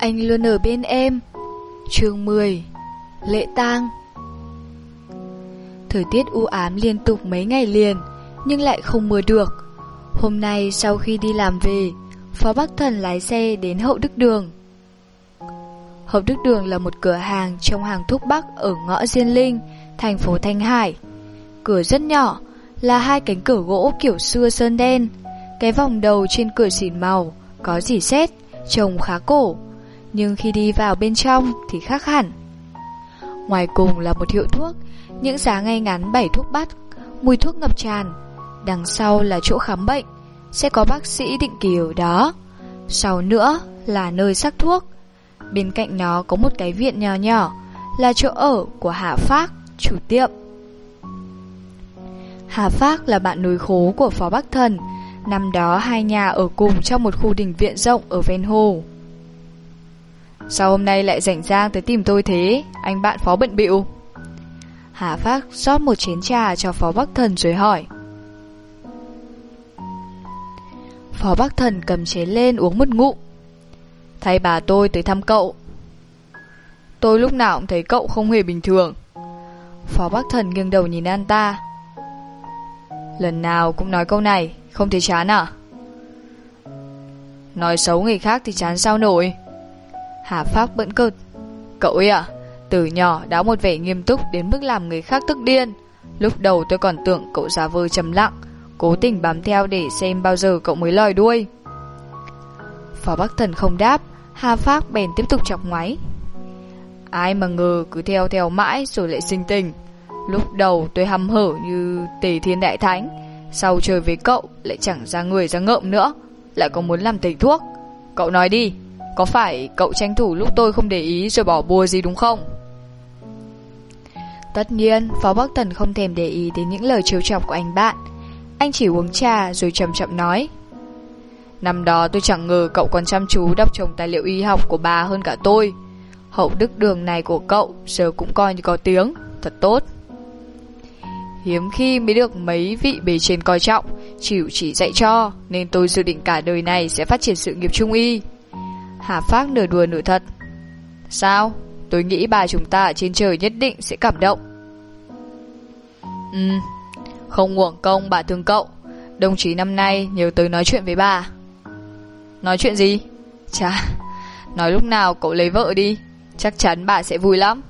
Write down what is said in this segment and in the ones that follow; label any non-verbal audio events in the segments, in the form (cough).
Anh luôn ở bên em chương 10 Lễ tang Thời tiết u ám liên tục mấy ngày liền Nhưng lại không mưa được Hôm nay sau khi đi làm về Phó Bắc Thần lái xe đến Hậu Đức Đường Hậu Đức Đường là một cửa hàng trong hàng thuốc Bắc ở ngõ Diên Linh, thành phố Thanh Hải. Cửa rất nhỏ, là hai cánh cửa gỗ kiểu xưa sơn đen. Cái vòng đầu trên cửa xỉn màu, có dỉ xét trông khá cổ. Nhưng khi đi vào bên trong thì khác hẳn. Ngoài cùng là một hiệu thuốc, những giá ngay ngắn bảy thuốc bắc, mùi thuốc ngập tràn. Đằng sau là chỗ khám bệnh, sẽ có bác sĩ định kỳ ở đó. Sau nữa là nơi sắc thuốc. Bên cạnh nó có một cái viện nhỏ nhỏ, là chỗ ở của hạ Phác, chủ tiệm. Hà Phác là bạn núi khố của Phó Bắc Thần, năm đó hai nhà ở cùng trong một khu đình viện rộng ở ven hồ. Sao hôm nay lại rảnh rang tới tìm tôi thế, anh bạn Phó bận bịu Hà Phác rót một chén trà cho Phó Bắc Thần rồi hỏi. Phó Bắc Thần cầm chén lên uống một ngụm. Thay bà tôi tới thăm cậu. Tôi lúc nào cũng thấy cậu không hề bình thường. Phó Bắc Thần nghiêng đầu nhìn anh ta. Lần nào cũng nói câu này, không thấy chán à? Nói xấu người khác thì chán sao nổi. Hà Pháp bận cợt. Cậu ấy à, từ nhỏ đã một vẻ nghiêm túc đến mức làm người khác tức điên. Lúc đầu tôi còn tưởng cậu giả vờ trầm lặng, cố tình bám theo để xem bao giờ cậu mới lòi đuôi. Phó Bắc Thần không đáp, Hà Phác bèn tiếp tục chọc ngoáy. Ai mà ngờ cứ theo theo mãi rồi lại sinh tình. Lúc đầu tôi hăm hở như tề thiên đại thánh, sau chơi với cậu lại chẳng ra người ra ngợm nữa, lại còn muốn làm thầy thuốc. Cậu nói đi, có phải cậu tranh thủ lúc tôi không để ý rồi bỏ bùa gì đúng không? Tất nhiên, Phó Bắc Thần không thèm để ý đến những lời trêu chọc của anh bạn. Anh chỉ uống trà rồi chậm chậm nói. Năm đó tôi chẳng ngờ cậu còn chăm chú đọc trồng tài liệu y học của bà hơn cả tôi. Hậu đức đường này của cậu giờ cũng coi như có tiếng, thật tốt. Hiếm khi mới được mấy vị bề trên coi trọng, chịu chỉ dạy cho, nên tôi dự định cả đời này sẽ phát triển sự nghiệp trung y. Hà Phác nửa đùa nửa thật. Sao? Tôi nghĩ bà chúng ta ở trên trời nhất định sẽ cảm động. Ừ, không uổng công bà thương cậu. Đồng chí năm nay nhớ tới nói chuyện với bà. Nói chuyện gì? Chà, nói lúc nào cậu lấy vợ đi, chắc chắn bà sẽ vui lắm.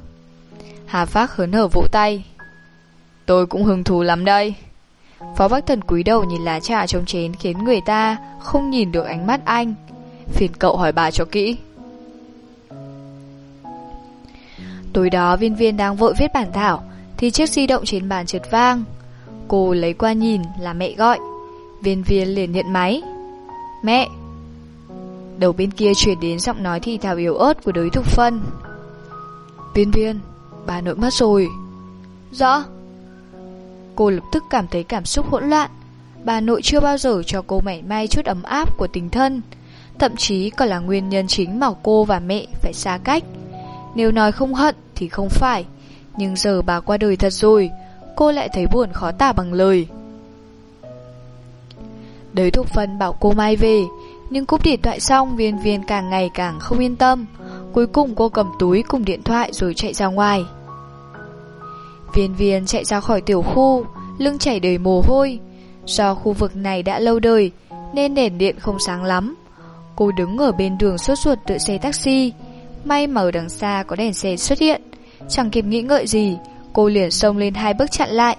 Hà Phác hớn hở vỗ tay. Tôi cũng hứng thú lắm đây. Phó Bắc Thần cúi đầu nhìn lá trà trong chén khiến người ta không nhìn được ánh mắt anh. Phiền cậu hỏi bà cho kỹ. Tối đó viên viên đang vội viết bản thảo, Thì chiếc di động trên bàn trượt vang. Cô lấy qua nhìn là mẹ gọi. Viên viên liền nhận máy. Mẹ. Đầu bên kia chuyển đến giọng nói thì thào yếu ớt của đối thục phân. Viên viên, Bà nội mất rồi. Rõ. Cô lập tức cảm thấy cảm xúc hỗn loạn. Bà nội chưa bao giờ cho cô mảy may chút ấm áp của tình thân. Thậm chí còn là nguyên nhân chính mà cô và mẹ phải xa cách. Nếu nói không hận thì không phải, Nhưng giờ bà qua đời thật rồi, Cô lại thấy buồn khó tả bằng lời. Đới thuộc phân bảo cô mai về, Nhưng cúp điện thoại xong, Viên viên càng ngày càng không yên tâm. Cuối cùng cô cầm túi cùng điện thoại rồi chạy ra ngoài. Viên viên chạy ra khỏi tiểu khu, Lưng chảy đầy mồ hôi. Do khu vực này đã lâu đời, Nên đèn điện không sáng lắm. Cô đứng ở bên đường sốt ruột đợi xe taxi. May mà ở đằng xa có đèn xe xuất hiện. Chẳng kịp nghĩ ngợi gì, Cô liền xông lên hai bước chặn lại.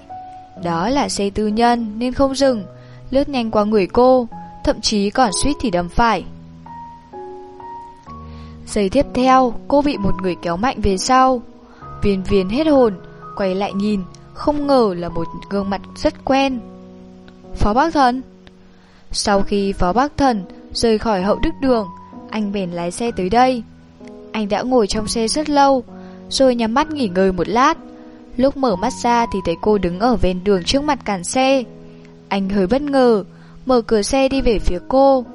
Đó là xe tư nhân, nên không dừng. Lướt nhanh qua người cô, Thậm chí còn suýt thì đâm phải. Giây tiếp theo, Cô bị một người kéo mạnh về sau. Viên viên hết hồn, Quay lại nhìn, Không ngờ là một gương mặt rất quen. Phó Bác Thần. Sau khi Phó Bác Thần Rời khỏi hậu đức đường Anh bèn lái xe tới đây anh đã ngồi trong xe rất lâu, rồi nhắm mắt nghỉ ngơi một lát. Lúc mở mắt ra thì thấy cô đứng ở ven đường trước mặt cản xe. Anh hơi bất ngờ, mở cửa xe đi về phía cô.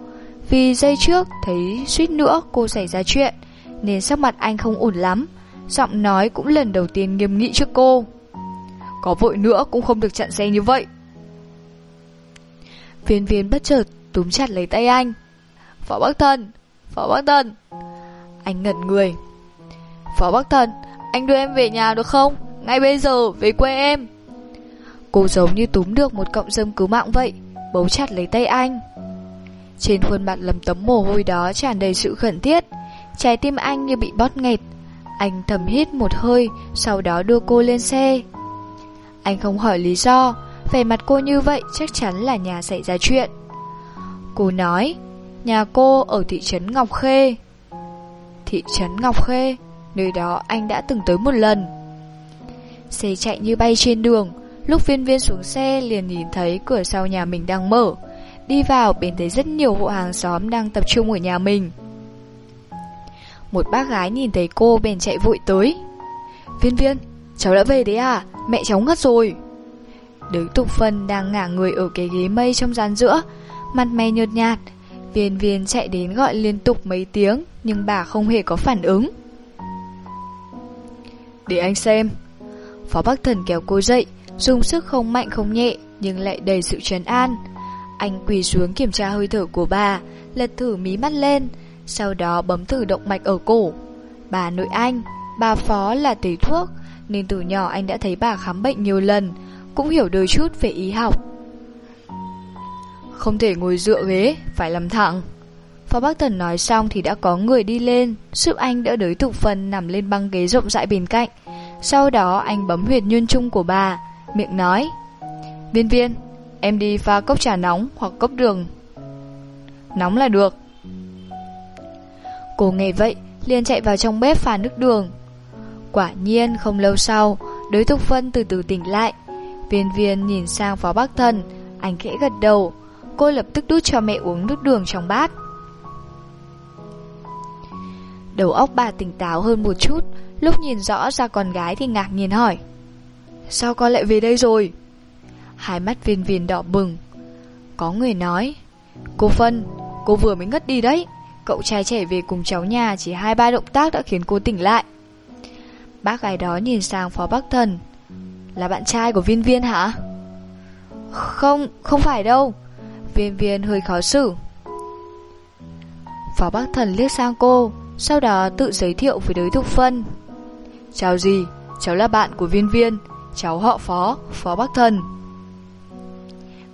Vì giây trước thấy suýt nữa cô xảy ra chuyện, nên sắc mặt anh không ổn lắm. Giọng nói cũng lần đầu tiên nghiêm nghị trước cô. Có vội nữa cũng không được chặn xe như vậy. Viên viên bất chợt túm chặt lấy tay anh. Phó Bắc Thần, Phó Bắc Thần. Anh ngẩn người. Phó Bắc Thần, anh đưa em về nhà được không? Ngay bây giờ, về quê em. Cô giống như túm được một cọng dâm cứu mạng vậy, bấu chặt lấy tay anh. Trên khuôn mặt lầm tấm mồ hôi đó tràn đầy sự khẩn thiết, trái tim anh như bị bót nghẹt. Anh thầm hít một hơi, sau đó đưa cô lên xe. Anh không hỏi lý do, vẻ mặt cô như vậy chắc chắn là nhà xảy ra chuyện. Cô nói, nhà cô ở thị trấn Ngọc Khê. Thị trấn Ngọc Khê, nơi đó anh đã từng tới một lần. Xe chạy như bay trên đường, lúc viên viên xuống xe liền nhìn thấy cửa sau nhà mình đang mở. Đi vào bên thấy rất nhiều hộ hàng xóm đang tập trung ở nhà mình. Một bác gái nhìn thấy cô bèn chạy vội tới. Viên viên, cháu đã về đấy à? Mẹ cháu ngất rồi. Đới tục phân đang ngả người ở cái ghế mây trong gian giữa, mặt mày nhợt nhạt. Viên viên chạy đến gọi liên tục mấy tiếng, nhưng bà không hề có phản ứng. Để anh xem. Phó Bắc Thần kéo cô dậy, dùng sức không mạnh không nhẹ, nhưng lại đầy sự trấn an. Anh quỳ xuống kiểm tra hơi thở của bà, lật thử mí mắt lên, sau đó bấm thử động mạch ở cổ. Bà nội anh, bà Phó là tẩy thuốc, nên từ nhỏ anh đã thấy bà khám bệnh nhiều lần, cũng hiểu đôi chút về y học. Không thể ngồi dựa ghế, phải làm thẳng. Phó Bắc Thần nói xong thì đã có người đi lên, giúp anh đỡ đới thục phần nằm lên băng ghế rộng rãi bên cạnh. Sau đó anh bấm huyệt nhân trung của bà, miệng nói. Viên viên, em đi pha cốc trà nóng hoặc cốc đường. Nóng là được. Cô nghe vậy, liền chạy vào trong bếp pha nước đường. Quả nhiên không lâu sau, đối thục phân từ từ tỉnh lại. Viên viên nhìn sang phó Bắc thần, anh khẽ gật đầu. Cô lập tức đút cho mẹ uống nước đường trong bát. Đầu óc bà tỉnh táo hơn một chút, lúc nhìn rõ ra con gái thì ngạc nhiên hỏi. Sao con lại về đây rồi? Hai mắt viên viên đỏ bừng. Có người nói, cô Phân, cô vừa mới ngất đi đấy. Cậu trai trẻ về cùng cháu nhà chỉ hai ba động tác đã khiến cô tỉnh lại. Bác gái đó nhìn sang phó bác thần. Là bạn trai của viên viên hả? Không, không phải đâu. Viên viên hơi khó xử. Phó bác thần liếc sang cô, sau đó tự giới thiệu với đối thục phân. Chào gì, cháu là bạn của viên viên, cháu họ phó, phó bác thần.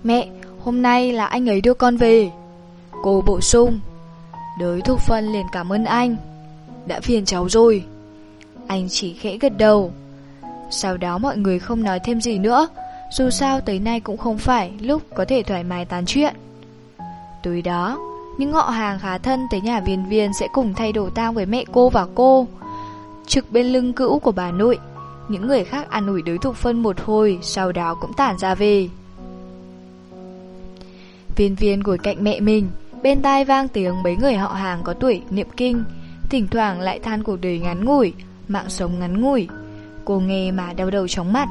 Mẹ, hôm nay là anh ấy đưa con về. Cô bổ sung. Đới thục phân liền cảm ơn anh. Đã phiền cháu rồi. Anh chỉ khẽ gật đầu. Sau đó mọi người không nói thêm gì nữa, dù sao tới nay cũng không phải lúc có thể thoải mái tán chuyện. Tối đó, những họ hàng khá thân tới nhà viên viên sẽ cùng thay đồ tang với mẹ cô và cô. Trực bên lưng cữu của bà nội, những người khác ăn ủi đối thục phân một hồi, sau đó cũng tản ra về. Viên viên ngồi cạnh mẹ mình, bên tai vang tiếng mấy người họ hàng có tuổi niệm kinh, thỉnh thoảng lại than cuộc đời ngắn ngủi, mạng sống ngắn ngủi. Cô nghe mà đau đầu chóng mặt.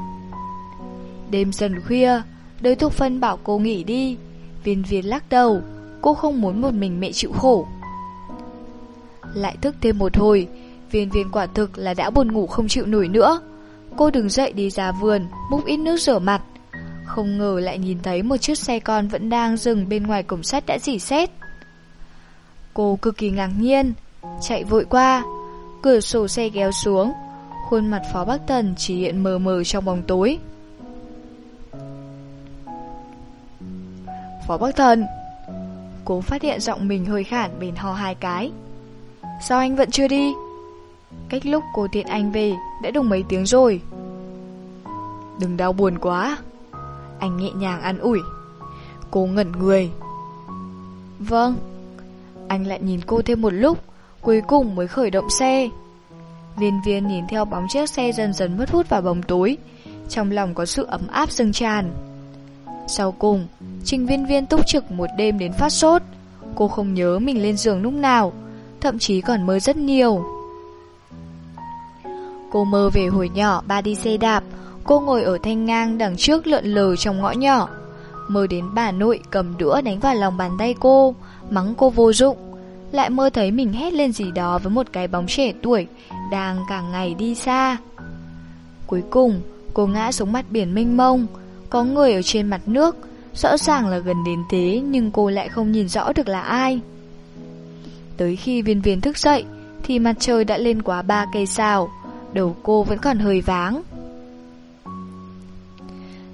Đêm dần khuya, đới thục phân bảo cô nghỉ đi. Viên viên lắc đầu, cô không muốn một mình mẹ chịu khổ. Lại thức thêm một hồi, viên viên quả thực là đã buồn ngủ không chịu nổi nữa. Cô đứng dậy đi ra vườn, múc ít nước rửa mặt. Không ngờ lại nhìn thấy một chiếc xe con vẫn đang dừng bên ngoài cổng sắt đã dỉ xét. Cô cực kỳ ngạc nhiên, chạy vội qua, cửa sổ xe kéo xuống, khuôn mặt Phó Bắc Tần chỉ hiện mờ mờ trong bóng tối. Phó Bắc Thần. Cố phát hiện giọng mình hơi khản bền ho hai cái. Sao anh vẫn chưa đi? Cách lúc cô tiện anh về Đã đúng mấy tiếng rồi. Đừng đau buồn quá. Anh nhẹ nhàng an ủi. Cô ngẩn người. Vâng. Anh lại nhìn cô thêm một lúc, Cuối cùng mới khởi động xe. Viên viên nhìn theo bóng chiếc xe dần dần mất hút vào bóng tối. Trong lòng có sự ấm áp dâng tràn. Sau cùng, Trình viên viên túc trực một đêm đến phát sốt. Cô không nhớ mình lên giường lúc nào, Thậm chí còn mơ rất nhiều. Cô mơ về hồi nhỏ, ba đi xe đạp. Cô ngồi ở thanh ngang đằng trước lượn lờ trong ngõ nhỏ. Mơ đến bà nội cầm đũa đánh vào lòng bàn tay cô, Mắng cô vô dụng. Lại mơ thấy mình hét lên gì đó với một cái bóng trẻ tuổi, Đang càng ngày đi xa. Cuối cùng, cô ngã xuống mặt biển mênh mông. Có người ở trên mặt nước Rõ ràng là gần đến thế nhưng cô lại không nhìn rõ được là ai Tới khi viên viên thức dậy thì mặt trời đã lên quá ba cây sao, đầu cô vẫn còn hơi váng.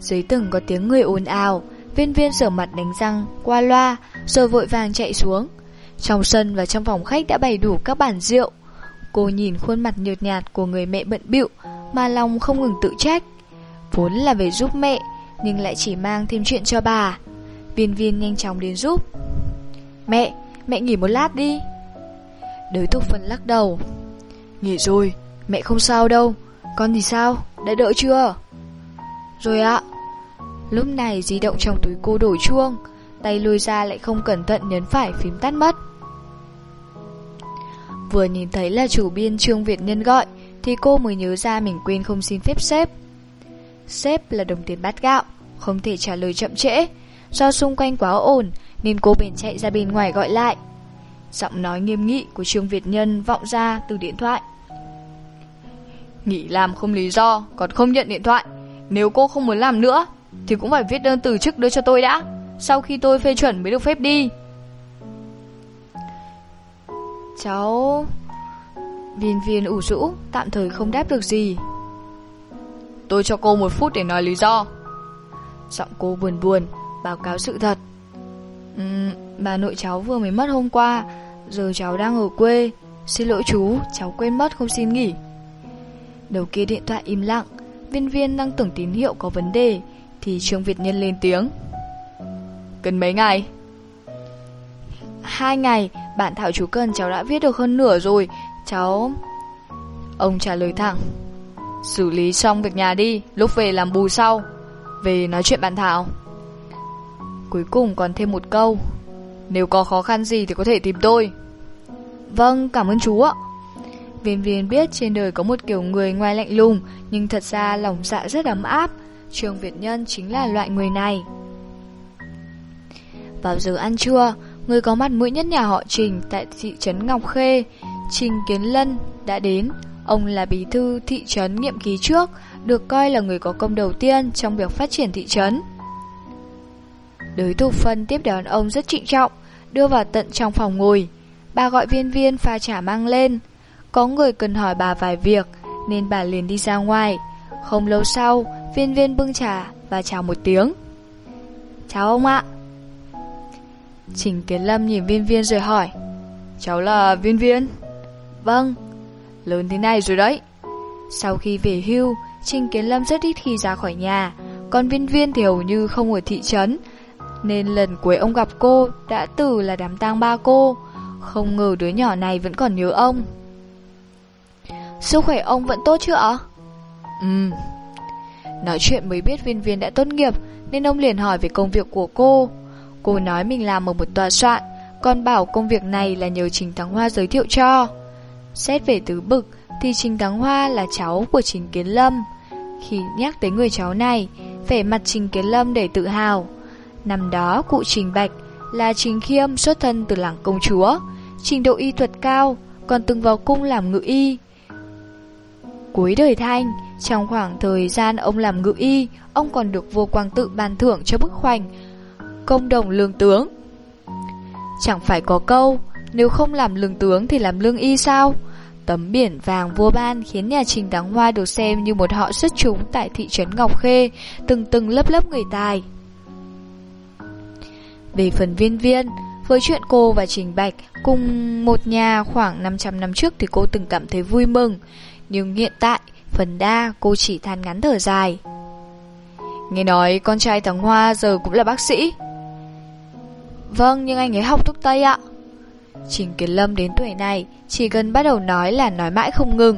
Dưới từng có tiếng người ồn ào, viên viên rửa mặt đánh răng, qua loa, rồi vội vàng chạy xuống. Trong sân và trong phòng khách đã bày đủ các bàn rượu. Cô nhìn khuôn mặt nhợt nhạt của người mẹ bận bịu mà lòng không ngừng tự trách. Vốn là về giúp mẹ, nhưng lại chỉ mang thêm chuyện cho bà. Viên viên nhanh chóng đến giúp. Mẹ, mẹ nghỉ một lát đi. Đới thúc phần lắc đầu. Nghỉ rồi, mẹ không sao đâu. Con thì sao, đã đỡ chưa? Rồi ạ. Lúc này di động trong túi cô đổ chuông, tay lôi ra lại không cẩn thận nhấn phải phím tắt mất. Vừa nhìn thấy là chủ biên Trương Việt Nhân gọi, thì cô mới nhớ ra mình quên không xin phép sếp. Sếp là đồng tiền bát gạo, không thể trả lời chậm trễ. Do xung quanh quá ồn, nên cô bèn chạy ra bên ngoài gọi lại. Giọng nói nghiêm nghị của Trương Việt Nhân vọng ra từ điện thoại. Nghỉ làm không lý do, còn không nhận điện thoại. Nếu cô không muốn làm nữa, thì cũng phải viết đơn từ chức đưa cho tôi đã. Sau khi tôi phê chuẩn mới được phép đi. Cháu... Viên viên ủ rũ, tạm thời không đáp được gì. Tôi cho cô một phút để nói lý do. Giọng cô buồn buồn, báo cáo sự thật. Uhm, bà nội cháu vừa mới mất hôm qua, giờ cháu đang ở quê. Xin lỗi chú, cháu quên mất không xin nghỉ. Đầu kia điện thoại im lặng, viên viên đang tưởng tín hiệu có vấn đề, thì Trương Việt Nhân lên tiếng. Cần mấy ngày? Hai ngày, bạn Thảo chú cần cháu đã viết được hơn nửa rồi, cháu... Ông trả lời thẳng. Xử lý xong việc nhà đi, lúc về làm bù sau. Về nói chuyện bàn Thảo. Cuối cùng còn thêm một câu. Nếu có khó khăn gì thì có thể tìm tôi. Vâng, cảm ơn chú ạ. Viên viên biết trên đời có một kiểu người ngoài lạnh lùng, nhưng thật ra lòng dạ rất ấm áp. trường Việt Nhân chính là loại người này. Vào giờ ăn trưa, người có mặt mũi nhất nhà họ Trình tại thị trấn Ngọc Khê, Trình Kiến Lân đã đến. Ông là bí thư thị trấn nhiệm kỳ trước, được coi là người có công đầu tiên trong việc phát triển thị trấn. Đới tục phân tiếp đón ông rất trịnh trọng, đưa vào tận trong phòng ngồi. Bà gọi viên viên pha trà mang lên. Có người cần hỏi bà vài việc, nên bà liền đi ra ngoài. Không lâu sau, viên viên bưng trà và chào một tiếng. Chào ông ạ. Trình Kiến Lâm nhìn viên viên rồi hỏi. Cháu là viên viên? Vâng. Lớn thế này rồi đấy. Sau khi về hưu, Trình Kiến Lâm rất ít khi ra khỏi nhà, còn viên viên thì hầu như không ở thị trấn, nên lần cuối ông gặp cô đã từ là đám tang ba cô, không ngờ đứa nhỏ này vẫn còn nhớ ông. Sức khỏe ông vẫn tốt chưa ạ? Ừm. Nói chuyện mới biết viên viên đã tốt nghiệp, nên ông liền hỏi về công việc của cô. Cô nói mình làm ở một tòa soạn, còn bảo công việc này là nhờ Trình Thắng Hoa giới thiệu cho. Xét về tứ bực, thì Trình Thắng Hoa là cháu của Trình Kiến Lâm. Khi nhắc tới người cháu này, vẻ mặt Trình Kiến Lâm để tự hào. Năm đó cụ Trình Bạch là Trình Khiêm xuất thân từ làng công chúa, trình độ y thuật cao, còn từng vào cung làm ngự y. Cuối đời thanh, trong khoảng thời gian ông làm ngự y, ông còn được vô quang tự ban thưởng cho bức khoảnh công đồng lương tướng. Chẳng phải có câu, nếu không làm lương tướng thì làm lương y sao? Tấm biển vàng vua ban khiến nhà Trình Thắng Hoa được xem như một họ xuất chúng tại thị trấn Ngọc Khê, từng từng lớp lớp người tài. Về phần viên viên, với chuyện cô và Trình Bạch cùng một nhà khoảng 500 năm trước thì cô từng cảm thấy vui mừng, nhưng hiện tại, phần đa cô chỉ than ngắn thở dài. Nghe nói con trai thằng Hoa giờ cũng là bác sĩ. Vâng, nhưng anh ấy học thuốc Tây ạ. Trình Kiến Lâm đến tuổi này chỉ cần bắt đầu nói là nói mãi không ngừng.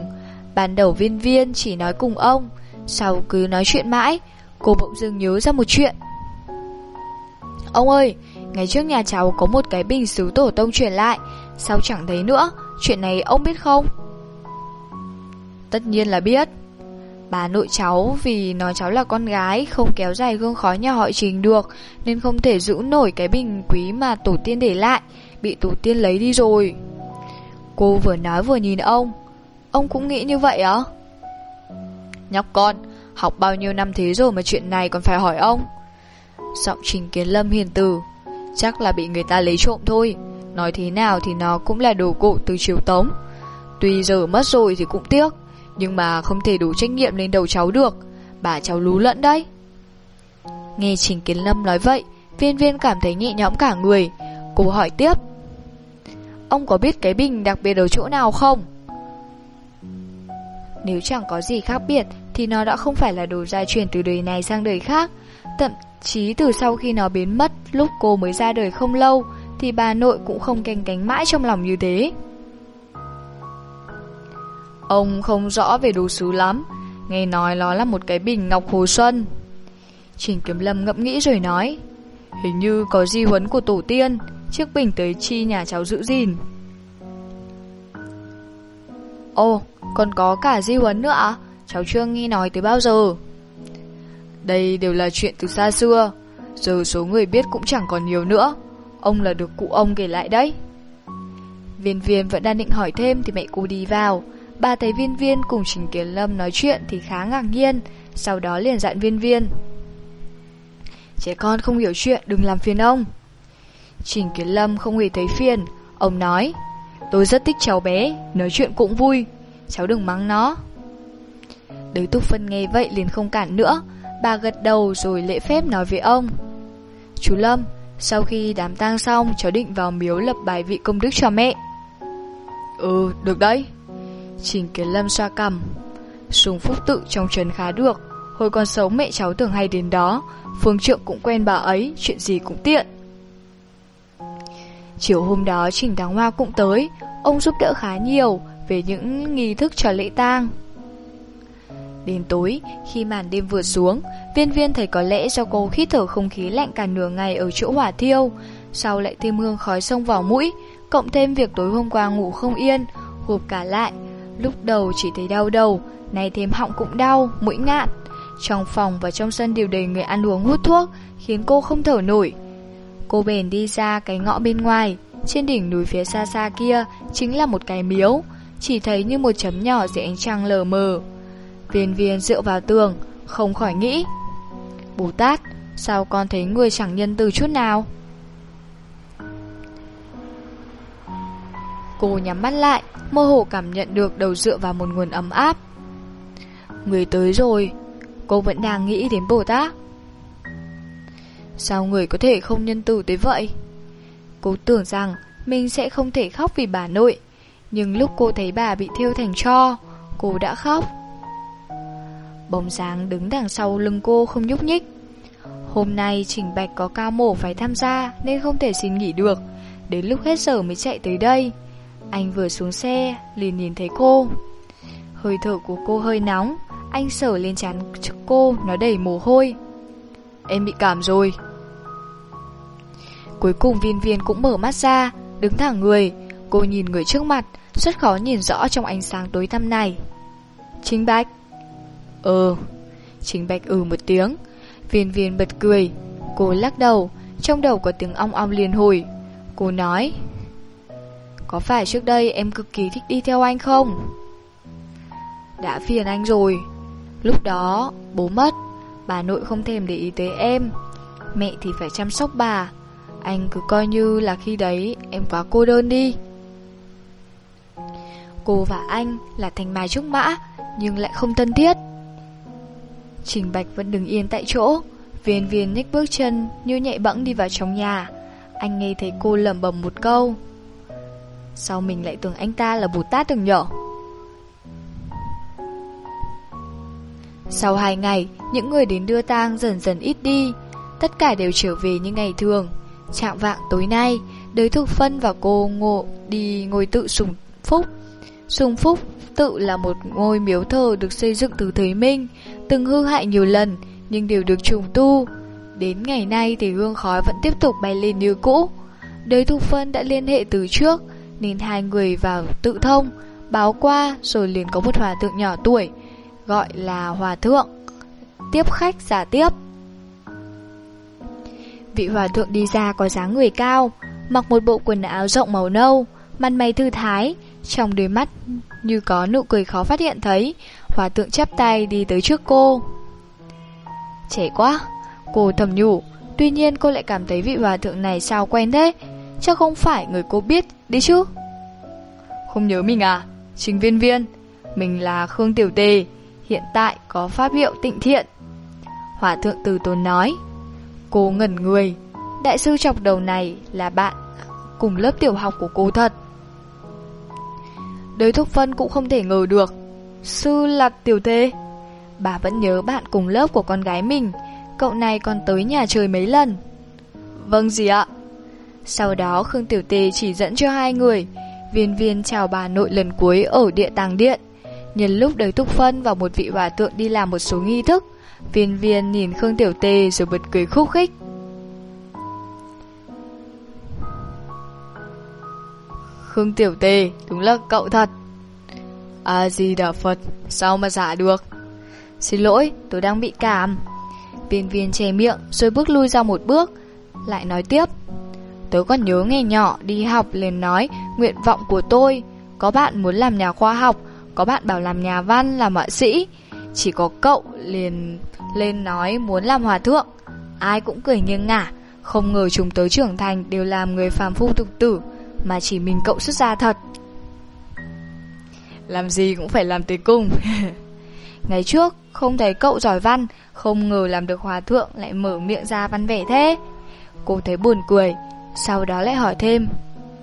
Ban đầu viên viên chỉ nói cùng ông, sau cứ nói chuyện mãi, cô bỗng dưng nhớ ra một chuyện. Ông ơi, ngày trước nhà cháu có một cái bình sứ tổ tông chuyển lại, sao chẳng thấy nữa, chuyện này ông biết không? Tất nhiên là biết. Bà nội cháu vì nói cháu là con gái không kéo dài gương khói nhà họ Trình được nên không thể giữ nổi cái bình quý mà tổ tiên để lại, bị tổ tiên lấy đi rồi. Cô vừa nói vừa nhìn ông. Ông cũng nghĩ như vậy á? Nhóc con, học bao nhiêu năm thế rồi mà chuyện này còn phải hỏi ông. Giọng Trình Kiến Lâm hiền từ, chắc là bị người ta lấy trộm thôi. Nói thế nào thì nó cũng là đồ cụ từ triều Tống. Tuy giờ mất rồi thì cũng tiếc Nhưng mà không thể đủ trách nhiệm lên đầu cháu được Bà cháu lú lẫn đấy Nghe Trình Kiến Lâm nói vậy Viên viên cảm thấy nhẹ nhõm cả người Cô hỏi tiếp Ông có biết cái bình đặc biệt ở chỗ nào không? Nếu chẳng có gì khác biệt, Thì nó đã không phải là đồ gia truyền từ đời này sang đời khác. Thậm chí từ sau khi nó biến mất, Lúc cô mới ra đời không lâu, Thì bà nội cũng không canh cánh mãi trong lòng như thế. Ông không rõ về đồ sứ lắm, Nghe nói nó là một cái bình ngọc hồ xuân. Trình Kiếm Lâm ngẫm nghĩ rồi nói Hình như có di huấn của tổ tiên. Chiếc bình tới chi nhà cháu giữ gìn. Ồ, còn có cả di huấn nữa à? Cháu chưa nghe nói tới bao giờ. Đây đều là chuyện từ xa xưa. Giờ số người biết cũng chẳng còn nhiều nữa. Ông là được cụ ông kể lại đấy. Viên viên vẫn đang định hỏi thêm Thì mẹ cô đi vào. Bà thấy viên viên cùng Trình Kiến Lâm nói chuyện Thì khá ngạc nhiên. Sau đó liền dặn viên viên. Trẻ con không hiểu chuyện, đừng làm phiền ông. Trình Kiến Lâm không hề thấy phiền. Ông nói, Tôi rất thích cháu bé, Nói chuyện cũng vui. Cháu đừng mắng nó. Đới Túc Phân nghe vậy liền không cản nữa. Bà gật đầu rồi lễ phép nói với ông, Chú Lâm, Sau khi đám tang xong, Cháu định vào miếu lập bài vị công đức cho mẹ. Ừ được đấy. Trình Kiến Lâm xoa cầm Sùng Phúc tự trong trần khá được. Hồi còn sống mẹ cháu thường hay đến đó. Phương Trượng cũng quen bà ấy Chuyện gì cũng tiện. Chiều hôm đó Trình Thắng Hoa cũng tới. Ông giúp đỡ khá nhiều Về những nghi thức cho lễ tang. Đến tối Khi màn đêm vừa xuống Viên viên thấy có lẽ do cô hít thở không khí lạnh cả nửa ngày ở chỗ hỏa thiêu Sau lại thêm hương khói sông vào mũi Cộng thêm việc tối hôm qua ngủ không yên Gộp cả lại. Lúc đầu chỉ thấy đau đầu Nay thêm họng cũng đau, mũi ngạn. Trong phòng và trong sân đều đầy người ăn uống hút thuốc, Khiến cô không thở nổi. Cô bền đi ra cái ngõ bên ngoài, Trên đỉnh núi phía xa xa kia Chính là một cái miếu, Chỉ thấy như một chấm nhỏ dưới ánh trăng lờ mờ. Viên viên dựa vào tường, Không khỏi nghĩ, Bồ Tát, Sao con thấy người chẳng nhân từ chút nào? Cô nhắm mắt lại, Mơ hồ cảm nhận được đầu dựa vào một nguồn ấm áp. Người tới rồi Cô vẫn đang nghĩ đến Bồ Tát. Sao người có thể không nhân từ tới vậy? Cô tưởng rằng Mình sẽ không thể khóc vì bà nội, Nhưng lúc cô thấy bà bị thiêu thành cho Cô đã khóc. Bóng dáng đứng đằng sau lưng cô không nhúc nhích. Hôm nay Trình Bạch có cao mổ phải tham gia Nên không thể xin nghỉ được, Đến lúc hết giờ mới chạy tới đây. Anh vừa xuống xe liền nhìn thấy cô. Hơi thở của cô hơi nóng anh sở lên chán cô, Nó đầy mồ hôi. Em bị cảm rồi. Cuối cùng viên viên cũng mở mắt ra, Đứng thẳng người. Cô nhìn người trước mặt Rất khó nhìn rõ trong ánh sáng tối tăm này. Chính Bạch Ừ ờ. Chính Bạch ừ một tiếng. Viên viên bật cười. Cô lắc đầu, Trong đầu có tiếng ong ong liền hồi. Cô nói, Có phải trước đây em cực kỳ thích đi theo anh không? Đã phiền anh rồi. Lúc đó, bố mất. Bà nội không thèm để ý tới em. Mẹ thì phải chăm sóc bà. Anh cứ coi như là khi đấy Em quá cô đơn đi. Cô và anh là thành mai trúc mã, Nhưng lại không thân thiết. Trình Bạch vẫn đứng yên tại chỗ, Viên viên nhích bước chân Như nhạy bẫng đi vào trong nhà. Anh nghe thấy cô lẩm bẩm một câu. Sao mình lại tưởng anh ta là Bồ Tát từng nhỏ Sau hai ngày Những người đến đưa tang dần dần ít đi Tất cả đều trở về như ngày thường Trạng vạng tối nay Đới Thục Phân và cô ngộ đi ngồi tự sùng phúc Sùng phúc tự là một ngôi miếu thờ được xây dựng từ thời Minh từng hư hại nhiều lần nhưng đều được trùng tu. Đến ngày nay thì hương khói vẫn tiếp tục bay lên như cũ. Đời Thục Phân đã liên hệ từ trước nên hai người vào tự thông, báo qua rồi liền có một hòa thượng nhỏ tuổi gọi là hòa thượng. Tiếp khách giả tiếp. Vị hòa thượng đi ra có dáng người cao, mặc một bộ quần áo rộng màu nâu, mặt mày thư thái, trong đôi mắt như có nụ cười khó phát hiện thấy, Hòa thượng chắp tay đi tới trước cô Trẻ quá Cô thầm nhủ Tuy nhiên cô lại cảm thấy vị hòa thượng này sao quen thế Chắc không phải người cô biết đi chứ Không nhớ mình à Trình viên viên, mình là Khương Tiểu Tề, hiện tại có pháp hiệu tịnh thiện. Hòa thượng từ tốn nói. Cô ngẩn người, đại sư chọc đầu này là bạn cùng lớp tiểu học của cô thật. Đới Thúc Phân cũng không thể ngờ được. Sư là Tiểu tê, Bà vẫn nhớ bạn cùng lớp của con gái mình, cậu này còn tới nhà chơi mấy lần. Vâng gì ạ? Sau đó Khương Tiểu tê chỉ dẫn cho hai người, viên viên chào bà nội lần cuối ở địa tàng điện. Nhân lúc đời Túc Phân và một vị hòa tượng đi làm một số nghi thức, viên viên nhìn Khương Tiểu Tề rồi bật cười khúc khích. Khương Tiểu Tề, đúng là cậu thật. A-di-đà Phật, sao mà giả được? Xin lỗi, tôi đang bị cảm. Viên viên che miệng rồi bước lui ra một bước, lại nói tiếp. Tớ còn nhớ ngày nhỏ đi học liền nói nguyện vọng của tôi. Có bạn muốn làm nhà khoa học, có bạn bảo làm nhà văn, làm họa sĩ. Chỉ có cậu liền lên nói muốn làm hòa thượng. Ai cũng cười nghiêng ngả, không ngờ chúng tới trưởng thành đều làm người phàm phu tục tử, mà chỉ mình cậu xuất ra thật. Làm gì cũng phải làm tới cùng. (laughs) Ngày trước, không thấy cậu giỏi văn, không ngờ làm được hòa thượng lại mở miệng ra văn vẻ thế. Cô thấy buồn cười, sau đó lại hỏi thêm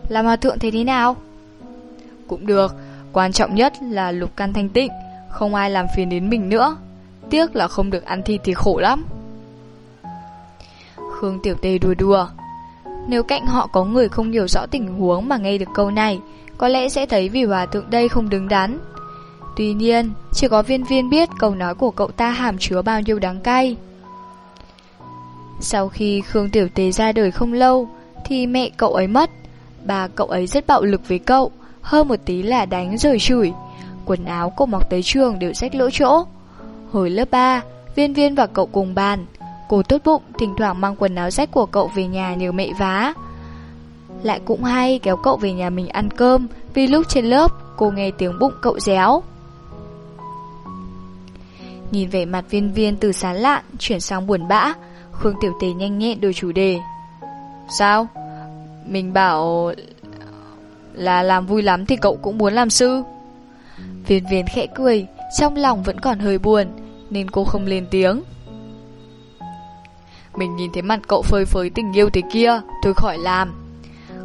Làm hòa thượng thế thế nào? Cũng được Quan trọng nhất là lục căn thanh tịnh Không ai làm phiền đến mình nữa. Tiếc là không được ăn thịt thì khổ lắm. Khương Tiểu Tê đùa đùa Nếu cạnh họ có người không hiểu rõ tình huống mà nghe được câu này Có lẽ sẽ thấy vì hòa thượng đây không đứng đắn. Tuy nhiên, chỉ có viên viên biết câu nói của cậu ta hàm chứa bao nhiêu đáng cay. Sau khi Khương Tiểu Tê ra đời không lâu thì mẹ cậu ấy mất. Bà cậu ấy rất bạo lực với cậu, hơn một tí là đánh rồi chửi. Quần áo cô mặc tới trường đều rách lỗ chỗ. Hồi lớp 3, Viên Viên và cậu cùng bàn. Cô tốt bụng, thỉnh thoảng mang quần áo rách của cậu về nhà nhờ mẹ vá. Lại cũng hay kéo cậu về nhà mình ăn cơm, vì lúc trên lớp cô nghe tiếng bụng cậu réo. Nhìn vẻ mặt viên viên từ sán lạn chuyển sang buồn bã, Khương Tiểu Tề nhanh nhẹn đổi chủ đề. Sao? Mình bảo là làm vui lắm thì cậu cũng muốn làm sư. Viên viên khẽ cười, trong lòng vẫn còn hơi buồn, nên cô không lên tiếng. Mình nhìn thấy mặt cậu phơi phới tình yêu thế kia, tôi khỏi làm.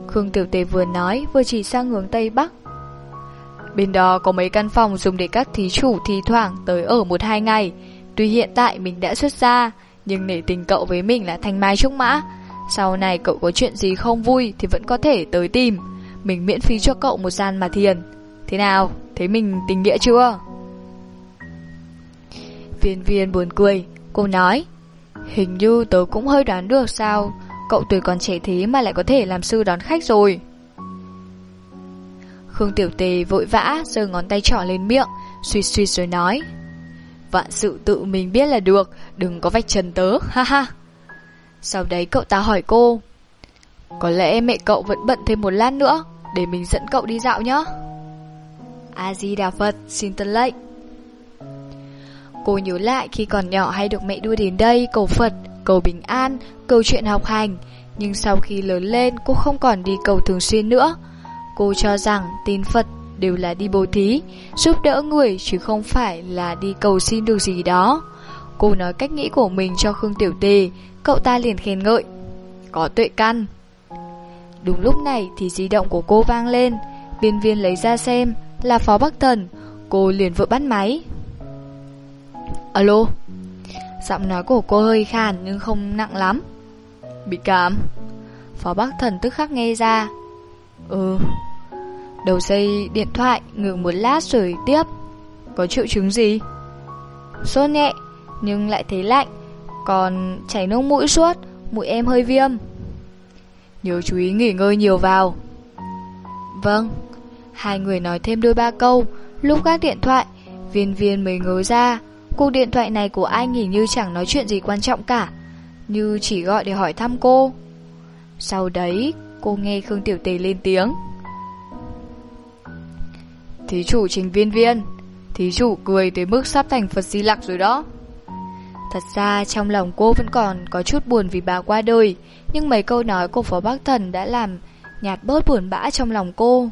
Khương Tiểu Tề vừa nói, vừa chỉ sang hướng Tây Bắc. Bên đó có mấy căn phòng dùng để các thí chủ thi thoảng tới ở một hai ngày. Tuy hiện tại mình đã xuất gia, nhưng nể tình cậu với mình là thanh mai trúc mã, sau này cậu có chuyện gì không vui thì vẫn có thể tới tìm. Mình miễn phí cho cậu một gian mà thiền. Thế nào? Thấy mình tình nghĩa chưa? Viên viên buồn cười, cô nói Hình như tớ cũng hơi đoán được sao Cậu tuổi còn trẻ thế mà lại có thể làm sư đón khách rồi Khương Tiểu Tề vội vã giơ ngón tay trỏ lên miệng Suy suy rồi nói Vạn sự tự mình biết là được Đừng có vạch trần tớ ha ha sau đấy cậu ta hỏi cô Có lẽ mẹ cậu vẫn bận thêm một lát nữa để mình dẫn cậu đi dạo nhé A-di-đà Phật xin tân lệnh. Cô nhớ lại khi còn nhỏ hay được mẹ đưa đến đây cầu Phật, cầu bình an, cầu chuyện học hành. Nhưng sau khi lớn lên cô không còn đi cầu thường xuyên nữa. Cô cho rằng tin Phật đều là đi bố thí, giúp đỡ người chứ không phải là đi cầu xin được gì đó. Cô nói cách nghĩ của mình cho Khương Tiểu Tề Cậu ta liền khen ngợi. Có tuệ căn. Đúng lúc này thì di động của cô vang lên. Biên viên lấy ra xem, Là Phó Bắc Thần. Cô liền vội bắt máy. Alo? Giọng nói của cô hơi khàn nhưng không nặng lắm. Bị cảm. Phó Bắc Thần tức khắc nghe ra. Ừ. Đầu dây điện thoại, ngừng một lát rồi tiếp. Có triệu chứng gì? Sốt nhẹ, Nhưng lại thấy lạnh. Còn chảy nước mũi suốt, Mũi em hơi viêm. Nhớ chú ý nghỉ ngơi nhiều vào. Vâng Hai người nói thêm đôi ba câu. Lúc gác điện thoại, Viên viên mới ngớ ra. Cuộc điện thoại này của anh hình như chẳng nói chuyện gì quan trọng cả, Như chỉ gọi để hỏi thăm cô. Sau đấy, Cô nghe Khương Tiểu Tề lên tiếng. Thí chủ trình viên viên, Thí chủ cười tới mức sắp thành Phật Di Lặc rồi đó. Thật ra trong lòng cô vẫn còn có chút buồn vì bà qua đời, nhưng mấy câu nói của Phó Bắc Thần đã làm nhạt bớt buồn bã trong lòng cô.